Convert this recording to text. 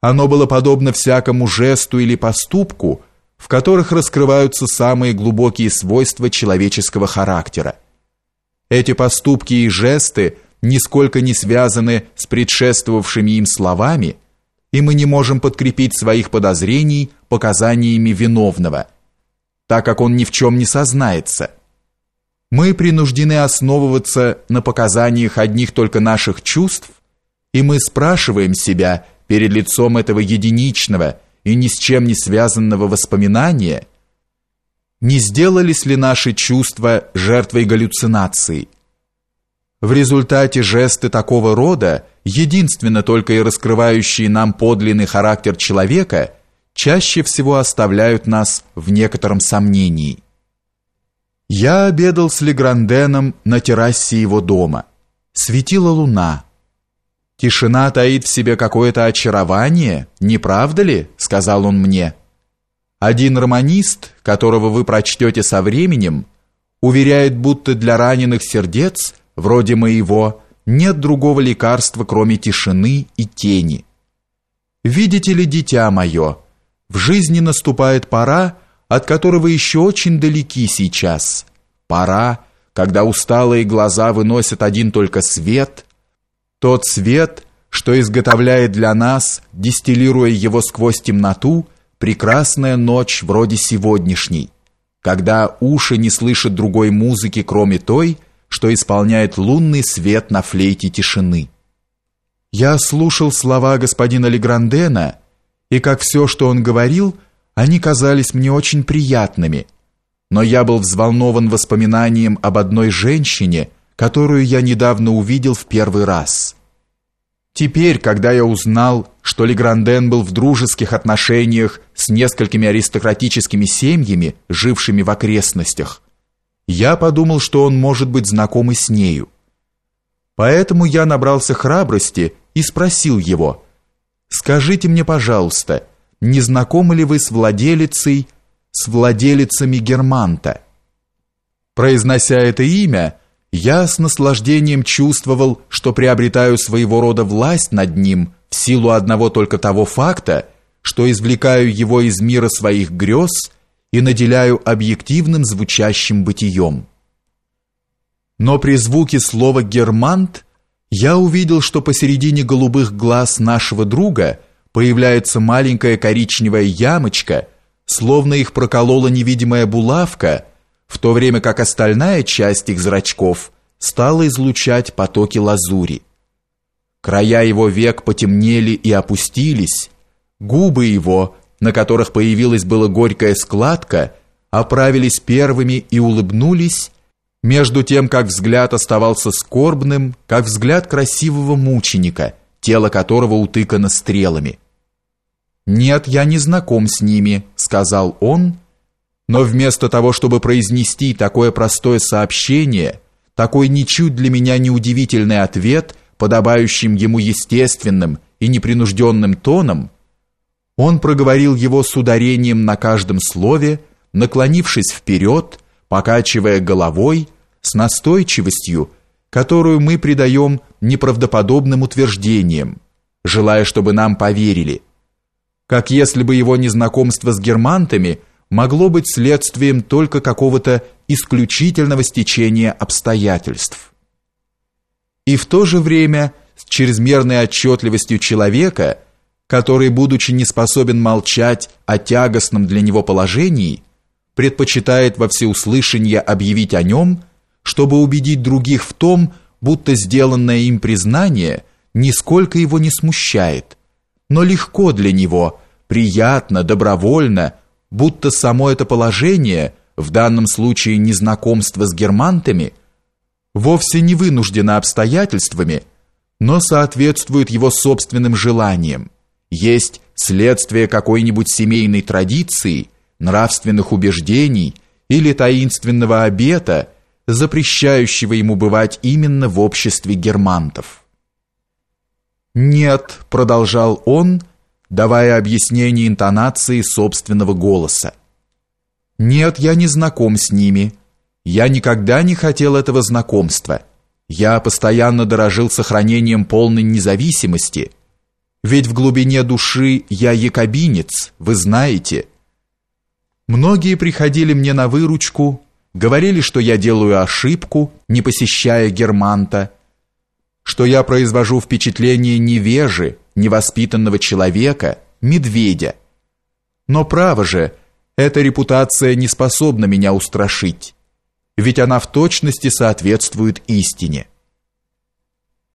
Оно было подобно всякому жесту или поступку, в которых раскрываются самые глубокие свойства человеческого характера. Эти поступки и жесты нисколько не связаны с предшествовавшими им словами, и мы не можем подкрепить своих подозрений показаниями виновного, так как он ни в чем не сознается. Мы принуждены основываться на показаниях одних только наших чувств, и мы спрашиваем себя – перед лицом этого единичного и ни с чем не связанного воспоминания, не сделались ли наши чувства жертвой галлюцинации? В результате жесты такого рода, единственно только и раскрывающие нам подлинный характер человека, чаще всего оставляют нас в некотором сомнении. Я обедал с Легранденом на террасе его дома. Светила луна. Тишина таит в себе какое-то очарование, не правда ли? сказал он мне. Один романист, которого вы прочтете со временем, уверяет, будто для раненых сердец, вроде моего, нет другого лекарства, кроме тишины и тени. Видите ли, дитя мое, в жизни наступает пора, от которого еще очень далеки сейчас. Пора, когда усталые глаза выносят один только свет – тот свет, что изготовляет для нас, дистиллируя его сквозь темноту, прекрасная ночь вроде сегодняшней, когда уши не слышат другой музыки, кроме той, что исполняет лунный свет на флейте тишины. Я слушал слова господина Леграндена, и как все, что он говорил, они казались мне очень приятными, но я был взволнован воспоминанием об одной женщине, которую я недавно увидел в первый раз. Теперь, когда я узнал, что Легранден был в дружеских отношениях с несколькими аристократическими семьями, жившими в окрестностях, я подумал, что он может быть знаком и с нею. Поэтому я набрался храбрости и спросил его, «Скажите мне, пожалуйста, не знакомы ли вы с владелицей, с владелицами Германта?» Произнося это имя, я с наслаждением чувствовал, что приобретаю своего рода власть над ним в силу одного только того факта, что извлекаю его из мира своих грез и наделяю объективным звучащим бытием. Но при звуке слова «германт» я увидел, что посередине голубых глаз нашего друга появляется маленькая коричневая ямочка, словно их проколола невидимая булавка – в то время как остальная часть их зрачков стала излучать потоки лазури. Края его век потемнели и опустились, губы его, на которых появилась была горькая складка, оправились первыми и улыбнулись, между тем, как взгляд оставался скорбным, как взгляд красивого мученика, тело которого утыкано стрелами. «Нет, я не знаком с ними», — сказал он, — но вместо того, чтобы произнести такое простое сообщение, такой ничуть для меня неудивительный ответ, подобающим ему естественным и непринужденным тоном, он проговорил его с ударением на каждом слове, наклонившись вперед, покачивая головой, с настойчивостью, которую мы придаем неправдоподобным утверждениям, желая, чтобы нам поверили. Как если бы его незнакомство с германтами – могло быть следствием только какого-то исключительного стечения обстоятельств. И в то же время с чрезмерной отчетливостью человека, который, будучи не способен молчать о тягостном для него положении, предпочитает во всеуслышание объявить о нем, чтобы убедить других в том, будто сделанное им признание нисколько его не смущает, но легко для него, приятно, добровольно – будто само это положение, в данном случае незнакомство с германтами, вовсе не вынуждено обстоятельствами, но соответствует его собственным желаниям, есть следствие какой-нибудь семейной традиции, нравственных убеждений или таинственного обета, запрещающего ему бывать именно в обществе германтов. «Нет», — продолжал он, — давая объяснение интонации собственного голоса. «Нет, я не знаком с ними. Я никогда не хотел этого знакомства. Я постоянно дорожил сохранением полной независимости. Ведь в глубине души я якобинец, вы знаете. Многие приходили мне на выручку, говорили, что я делаю ошибку, не посещая Германта, что я произвожу впечатление невежи, невоспитанного человека, медведя. Но право же, эта репутация не способна меня устрашить, ведь она в точности соответствует истине.